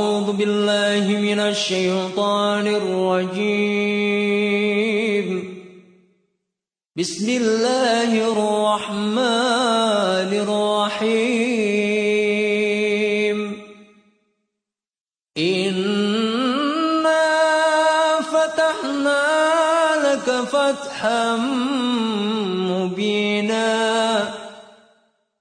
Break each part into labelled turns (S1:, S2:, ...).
S1: أعوذ بالله من الشيطان الرجيم. بسم الله الرحمن الرحيم. إنا فتحنا لك فتحا مبينا.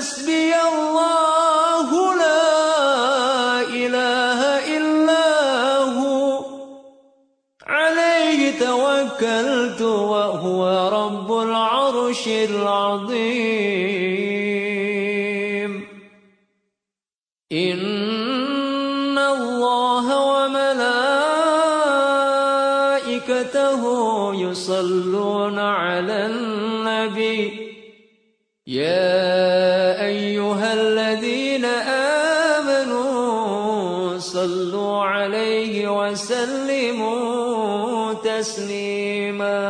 S1: حسبي الله لا إله إلا هو. عليه توكلت وهو رب العرش العظيم. إن الله وملائكته يصلون على النبي. يا أيها الذين آمنوا صلوا عليه وسلموا تسليما.